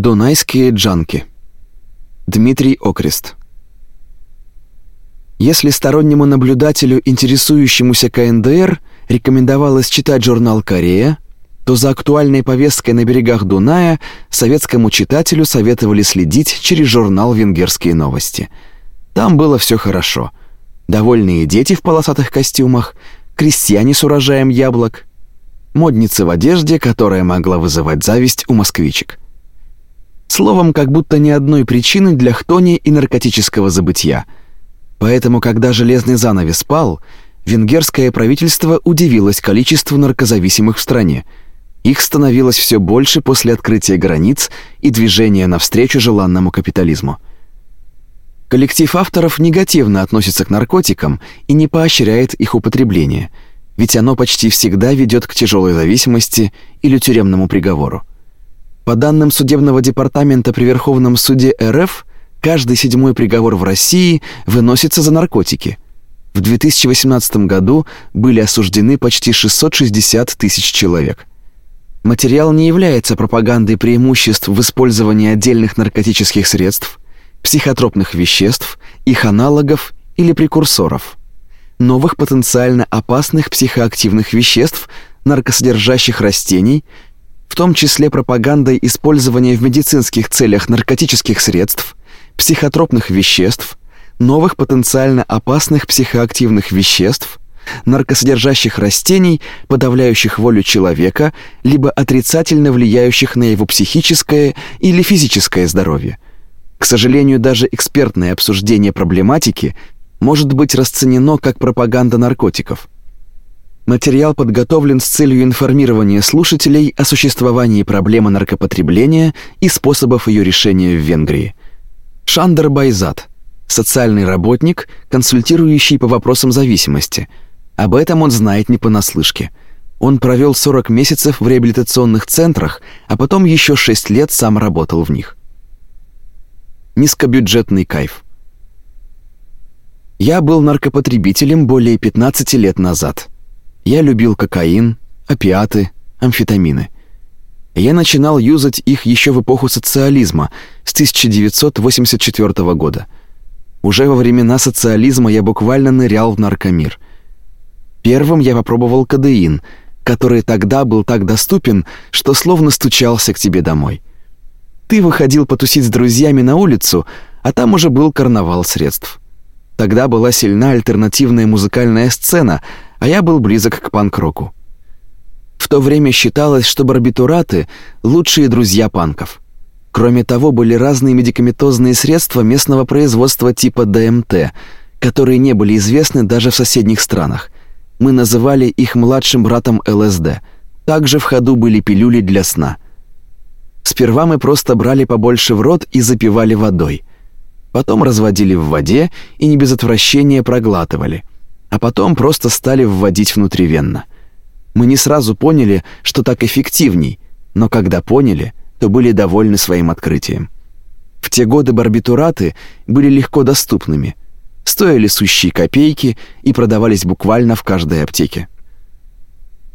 Дунайские джанки. Дмитрий Окрест. Если стороннему наблюдателю, интересующемуся КНДР, рекомендовалось читать журнал «Корея», то за актуальной повесткой на берегах Дуная советскому читателю советовали следить через журнал «Венгерские новости». Там было все хорошо. Довольные дети в полосатых костюмах, крестьяне с урожаем яблок, модницы в одежде, которая могла вызывать зависть у москвичек. Словом, как будто ни одной причины для хтони и наркотического забытья. Поэтому, когда железный занавес пал, венгерское правительство удивилось количеству наркозависимых в стране. Их становилось все больше после открытия границ и движения навстречу желанному капитализму. Коллектив авторов негативно относится к наркотикам и не поощряет их употребление, ведь оно почти всегда ведет к тяжелой зависимости или тюремному приговору. По данным судебного департамента при Верховном суде РФ, каждый седьмой приговор в России выносится за наркотики. В 2018 году были осуждены почти 660 тысяч человек. Материал не является пропагандой преимуществ в использовании отдельных наркотических средств, психотропных веществ, их аналогов или прекурсоров, новых потенциально опасных психоактивных веществ, наркосодержащих растений – в том числе пропагандой использования в медицинских целях наркотических средств, психотропных веществ, новых потенциально опасных психоактивных веществ, наркосодержащих растений, подавляющих волю человека, либо отрицательно влияющих на его психическое или физическое здоровье. К сожалению, даже экспертное обсуждение проблематики может быть расценено как пропаганда наркотиков. Материал подготовлен с целью информирования слушателей о существовании проблемы наркопотребления и способов ее решения в Венгрии. Шандер Байзат, социальный работник, консультирующий по вопросам зависимости. Об этом он знает не понаслышке. Он провел 40 месяцев в реабилитационных центрах, а потом еще 6 лет сам работал в них. Низкобюджетный кайф. Я был наркопотребителем более 15 лет назад. Я любил кокаин, опиаты, амфетамины. Я начинал юзать их еще в эпоху социализма, с 1984 года. Уже во времена социализма я буквально нырял в наркомир. Первым я попробовал кодеин, который тогда был так доступен, что словно стучался к тебе домой. Ты выходил потусить с друзьями на улицу, а там уже был карнавал средств. Тогда была сильна альтернативная музыкальная сцена — а я был близок к панк-року. В то время считалось, что барбитураты — лучшие друзья панков. Кроме того, были разные медикаментозные средства местного производства типа ДМТ, которые не были известны даже в соседних странах. Мы называли их младшим братом ЛСД. Также в ходу были пилюли для сна. Сперва мы просто брали побольше в рот и запивали водой. Потом разводили в воде и не без отвращения проглатывали а потом просто стали вводить внутривенно. Мы не сразу поняли, что так эффективней, но когда поняли, то были довольны своим открытием. В те годы барбитураты были легко доступными, стоили сущие копейки и продавались буквально в каждой аптеке.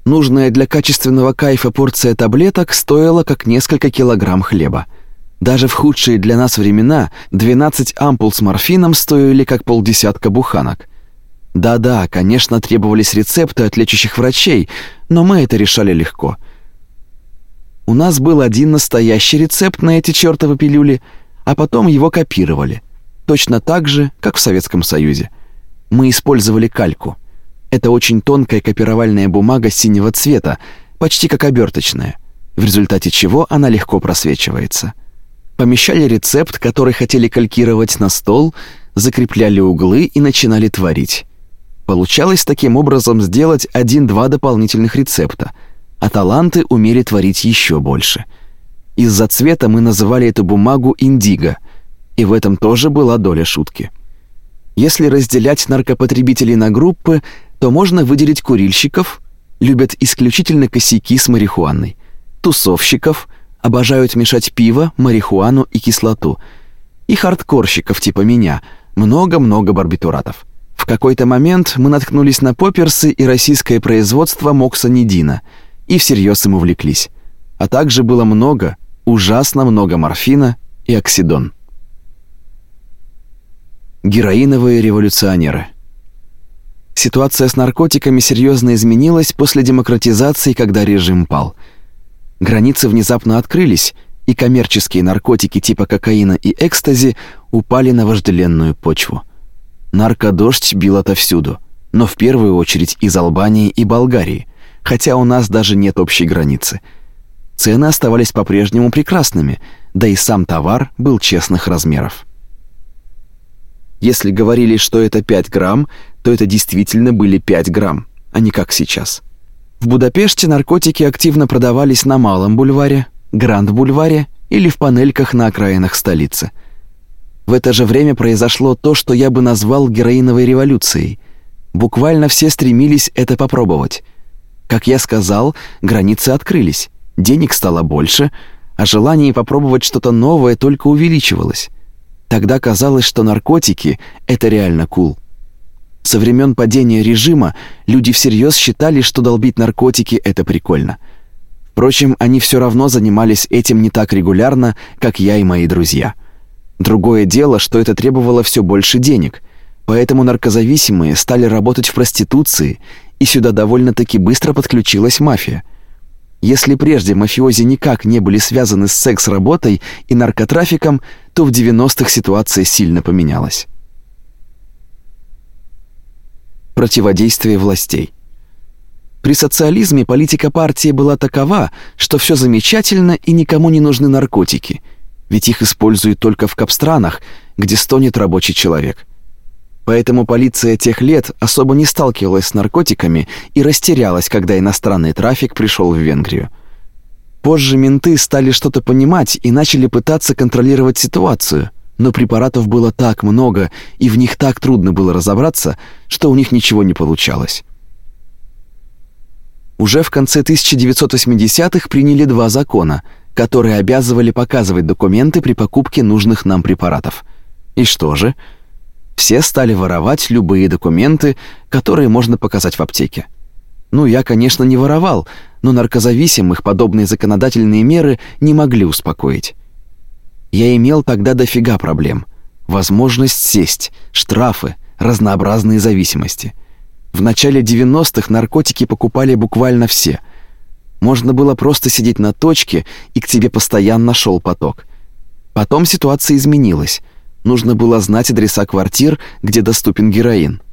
Нужная для качественного кайфа порция таблеток стоила как несколько килограмм хлеба. Даже в худшие для нас времена 12 ампул с морфином стоили как полдесятка буханок – да-да, конечно, требовались рецепты от лечащих врачей, но мы это решали легко. У нас был один настоящий рецепт на эти чёртовы пилюли, а потом его копировали. Точно так же, как в Советском Союзе. Мы использовали кальку. Это очень тонкая копировальная бумага синего цвета, почти как оберточная, в результате чего она легко просвечивается. Помещали рецепт, который хотели калькировать на стол, закрепляли углы и начинали творить. Получалось таким образом сделать один-два дополнительных рецепта, а таланты умели творить еще больше. Из-за цвета мы называли эту бумагу индиго, и в этом тоже была доля шутки. Если разделять наркопотребителей на группы, то можно выделить курильщиков, любят исключительно косяки с марихуаной, тусовщиков, обожают мешать пиво, марихуану и кислоту, и хардкорщиков типа меня, много-много барбитуратов. В какой-то момент мы наткнулись на поперсы и российское производство моксанидина и всерьез им увлеклись. А также было много, ужасно много морфина и оксидон. Героиновые революционеры. Ситуация с наркотиками серьезно изменилась после демократизации, когда режим пал. Границы внезапно открылись, и коммерческие наркотики типа кокаина и экстази упали на вожделенную почву. Наркодождь бил отовсюду, но в первую очередь из Албании и Болгарии, хотя у нас даже нет общей границы. Цены оставались по-прежнему прекрасными, да и сам товар был честных размеров. Если говорили, что это 5 грамм, то это действительно были 5 грамм, а не как сейчас. В Будапеште наркотики активно продавались на Малом бульваре, Гранд-бульваре или в панельках на окраинах столицы. В это же время произошло то, что я бы назвал героиновой революцией. Буквально все стремились это попробовать. Как я сказал, границы открылись, денег стало больше, а желание попробовать что-то новое только увеличивалось. Тогда казалось, что наркотики — это реально кул. Со времен падения режима люди всерьез считали, что долбить наркотики — это прикольно — Впрочем, они все равно занимались этим не так регулярно, как я и мои друзья. Другое дело, что это требовало все больше денег, поэтому наркозависимые стали работать в проституции, и сюда довольно-таки быстро подключилась мафия. Если прежде мафиози никак не были связаны с секс-работой и наркотрафиком, то в 90-х ситуация сильно поменялась. Противодействие властей. При социализме политика партии была такова, что все замечательно и никому не нужны наркотики, ведь их используют только в капстранах, где стонет рабочий человек. Поэтому полиция тех лет особо не сталкивалась с наркотиками и растерялась, когда иностранный трафик пришел в Венгрию. Позже менты стали что-то понимать и начали пытаться контролировать ситуацию, но препаратов было так много и в них так трудно было разобраться, что у них ничего не получалось. Уже в конце 1980-х приняли два закона, которые обязывали показывать документы при покупке нужных нам препаратов. И что же? Все стали воровать любые документы, которые можно показать в аптеке. Ну, я, конечно, не воровал, но наркозависимых подобные законодательные меры не могли успокоить. Я имел тогда дофига проблем. Возможность сесть, штрафы, разнообразные зависимости — в начале 90-х наркотики покупали буквально все. Можно было просто сидеть на точке, и к тебе постоянно шел поток. Потом ситуация изменилась. Нужно было знать адреса квартир, где доступен героин.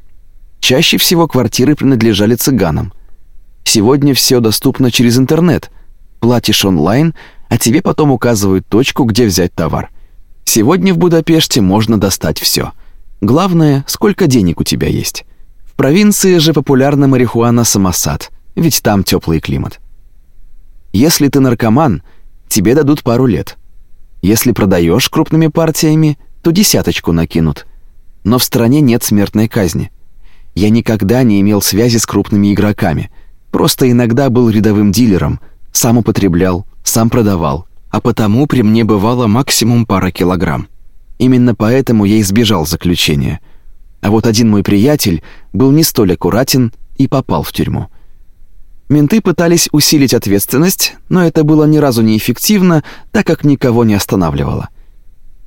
Чаще всего квартиры принадлежали цыганам. Сегодня все доступно через интернет. Платишь онлайн, а тебе потом указывают точку, где взять товар. Сегодня в Будапеште можно достать все. Главное, сколько денег у тебя есть. В провинции же популярна марихуана самосад, ведь там теплый климат. Если ты наркоман, тебе дадут пару лет. Если продаешь крупными партиями, то десяточку накинут. Но в стране нет смертной казни. Я никогда не имел связи с крупными игроками. Просто иногда был рядовым дилером, сам употреблял, сам продавал, а потому при мне бывало максимум пара килограмм. Именно поэтому я избежал заключения – а вот один мой приятель был не столь аккуратен и попал в тюрьму. Менты пытались усилить ответственность, но это было ни разу не эффективно, так как никого не останавливало.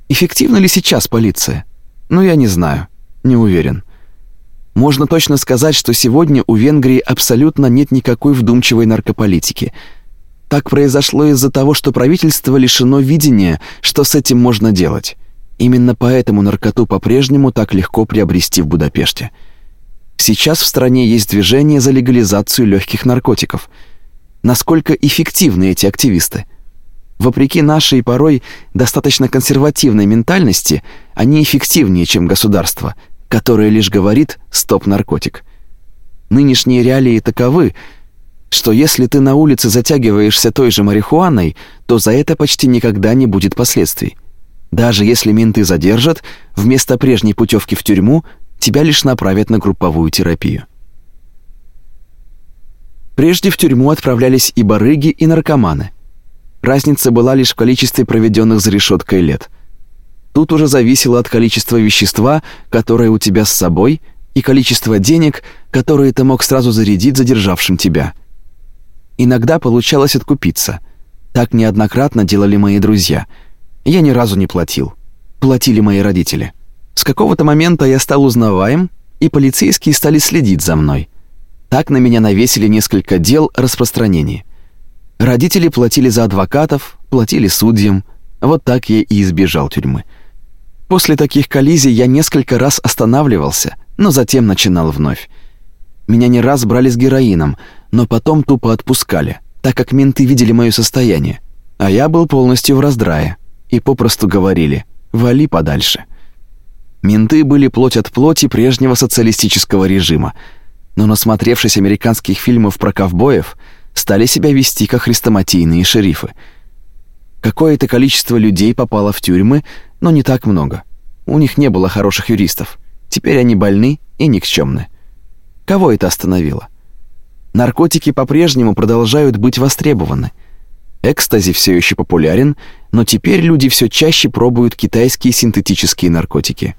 Эффективна ли сейчас полиция? Ну, я не знаю, не уверен. Можно точно сказать, что сегодня у Венгрии абсолютно нет никакой вдумчивой наркополитики. Так произошло из-за того, что правительство лишено видения, что с этим можно делать. Именно поэтому наркоту по-прежнему так легко приобрести в Будапеште. Сейчас в стране есть движение за легализацию легких наркотиков. Насколько эффективны эти активисты? Вопреки нашей порой достаточно консервативной ментальности, они эффективнее, чем государство, которое лишь говорит «стоп наркотик». Нынешние реалии таковы, что если ты на улице затягиваешься той же марихуаной, то за это почти никогда не будет последствий. Даже если менты задержат, вместо прежней путевки в тюрьму тебя лишь направят на групповую терапию. Прежде в тюрьму отправлялись и барыги, и наркоманы. Разница была лишь в количестве проведенных за решеткой лет. Тут уже зависело от количества вещества, которое у тебя с собой, и количества денег, которые ты мог сразу зарядить задержавшим тебя. Иногда получалось откупиться – Так неоднократно делали мои друзья. Я ни разу не платил. Платили мои родители. С какого-то момента я стал узнаваем, и полицейские стали следить за мной. Так на меня навесили несколько дел о распространении. Родители платили за адвокатов, платили судьям. Вот так я и избежал тюрьмы. После таких коллизий я несколько раз останавливался, но затем начинал вновь. Меня не раз брали с героином, но потом тупо отпускали, так как менты видели моё состояние, а я был полностью в раздрае и попросту говорили: "Вали подальше". Менты были плоть от плоти прежнего социалистического режима, но насмотревшись американских фильмов про ковбоев, стали себя вести как хрестоматийные шерифы. Какое-то количество людей попало в тюрьмы, но не так много. У них не было хороших юристов. Теперь они больны и никчемны. Кого это остановило? Наркотики по-прежнему продолжают быть востребованы. Экстази все еще популярен, но теперь люди все чаще пробуют китайские синтетические наркотики.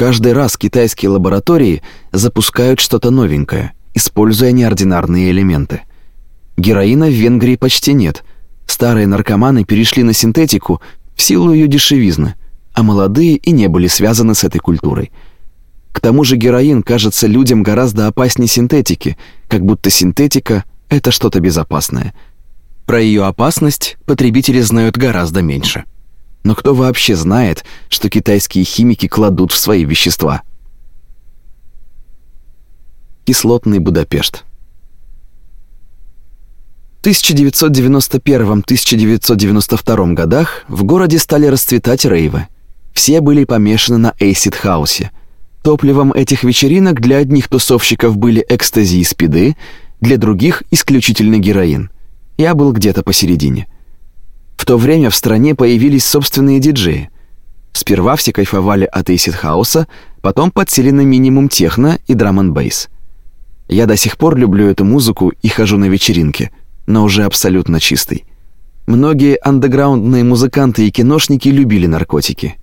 Каждый раз китайские лаборатории запускают что-то новенькое, используя неординарные элементы. Героина в Венгрии почти нет. Старые наркоманы перешли на синтетику в силу ее дешевизны, а молодые и не были связаны с этой культурой. К тому же героин кажется людям гораздо опаснее синтетики, как будто синтетика это что-то безопасное. Про ее опасность потребители знают гораздо меньше. Но кто вообще знает, что китайские химики кладут в свои вещества? Кислотный Будапешт. В 1991-1992 годах в городе стали расцветать рейвы. Все были помешаны на эйсид-хаусе. Топливом этих вечеринок для одних тусовщиков были экстази и спиды, для других исключительно героин. Я был где-то посередине. В то время в стране появились собственные диджеи. Сперва все кайфовали от эйсид-хауса, потом подсели на минимал техно и драм-н-бейс. Я до сих пор люблю эту музыку и хожу на вечеринки – но уже абсолютно чистый. Многие андеграундные музыканты и киношники любили наркотики.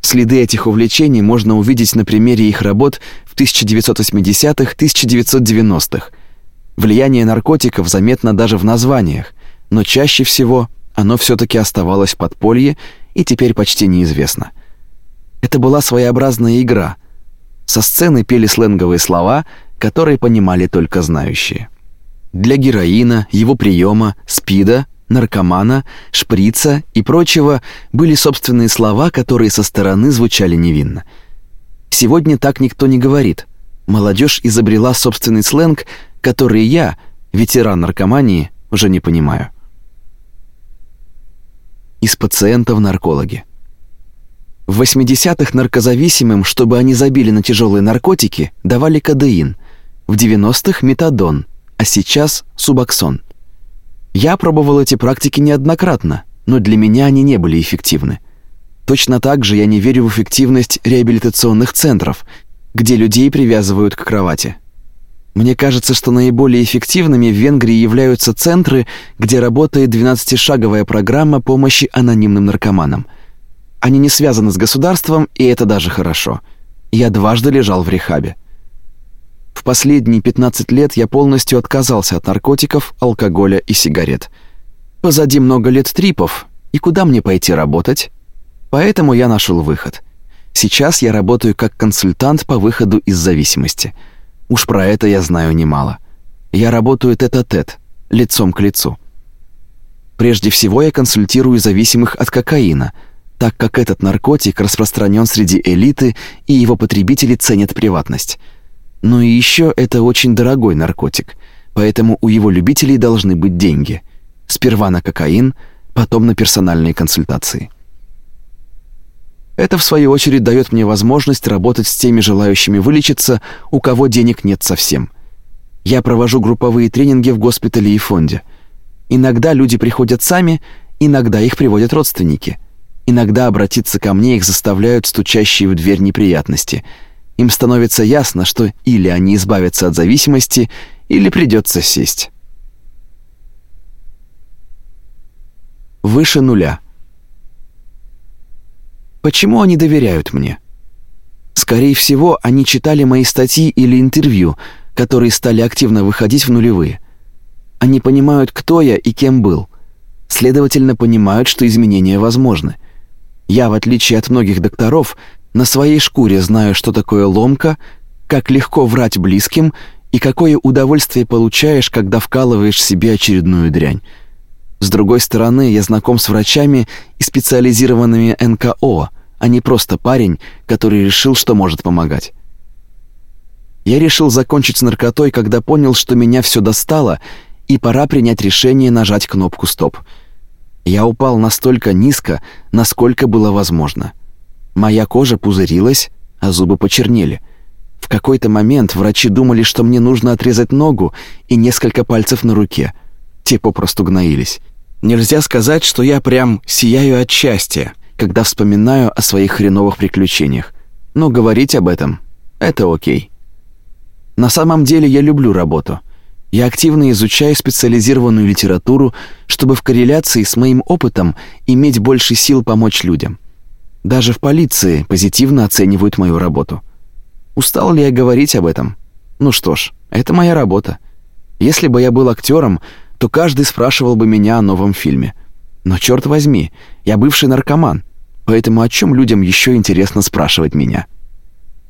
Следы этих увлечений можно увидеть на примере их работ в 1980-1990-х. Влияние наркотиков заметно даже в названиях, но чаще всего оно все таки оставалось в подполье и теперь почти неизвестно. Это была своеобразная игра. Со сцены пели сленговые слова, которые понимали только знающие. Для героина, его приема, спида, наркомана, шприца и прочего были собственные слова, которые со стороны звучали невинно. Сегодня так никто не говорит. Молодежь изобрела собственный сленг, который я, ветеран наркомании, уже не понимаю. Из пациентов наркологи. В 80-х наркозависимым, чтобы они забили на тяжелые наркотики, давали кодеин, в 90-х метадон – а сейчас субоксон. Я пробовал эти практики неоднократно, но для меня они не были эффективны. Точно так же я не верю в эффективность реабилитационных центров, где людей привязывают к кровати. Мне кажется, что наиболее эффективными в Венгрии являются центры, где работает 12-шаговая программа помощи анонимным наркоманам. Они не связаны с государством, и это даже хорошо. Я дважды лежал в рехабе. В последние 15 лет я полностью отказался от наркотиков, алкоголя и сигарет. Позади много лет трипов, и куда мне пойти работать? Поэтому я нашел выход. Сейчас я работаю как консультант по выходу из зависимости. Уж про это я знаю немало. Я работаю тет-а-тет, лицом к лицу. Прежде всего я консультирую зависимых от кокаина, так как этот наркотик распространен среди элиты, и его потребители ценят приватность. Но и еще это очень дорогой наркотик, поэтому у его любителей должны быть деньги. Сперва на кокаин, потом на персональные консультации. Это в свою очередь дает мне возможность работать с теми желающими вылечиться, у кого денег нет совсем. Я провожу групповые тренинги в госпитале и фонде. Иногда люди приходят сами, иногда их приводят родственники. Иногда обратиться ко мне их заставляют стучащие в дверь неприятности – им становится ясно, что или они избавятся от зависимости, или придется сесть. Выше нуля. Почему они доверяют мне? Скорее всего, они читали мои статьи или интервью, которые стали активно выходить в нулевые. Они понимают, кто я и кем был. следовательно, понимают, что изменения возможны. Я, в отличие от многих докторов, на своей шкуре знаю, что такое ломка, как легко врать близким и какое удовольствие получаешь, когда вкалываешь себе очередную дрянь. С другой стороны, я знаком с врачами и специализированными НКО, а не просто парень, который решил, что может помогать. Я решил закончить с наркотой, когда понял, что меня все достало, и пора принять решение нажать кнопку стоп. Я упал настолько низко, насколько было возможно. Моя кожа пузырилась, а зубы почернели. В какой-то момент врачи думали, что мне нужно отрезать ногу и несколько пальцев на руке. Те попросту гноились. Нельзя сказать, что я прям сияю от счастья, когда вспоминаю о своих хреновых приключениях. Но говорить об этом это о'кей. На самом деле я люблю работу. Я активно изучаю специализированную литературу, чтобы в корреляции с моим опытом иметь больше сил помочь людям. Даже в полиции позитивно оценивают мою работу. Устал ли я говорить об этом? Ну что ж, это моя работа. Если бы я был актером, то каждый спрашивал бы меня о новом фильме. Но черт возьми, я бывший наркоман, поэтому о чем людям еще интересно спрашивать меня?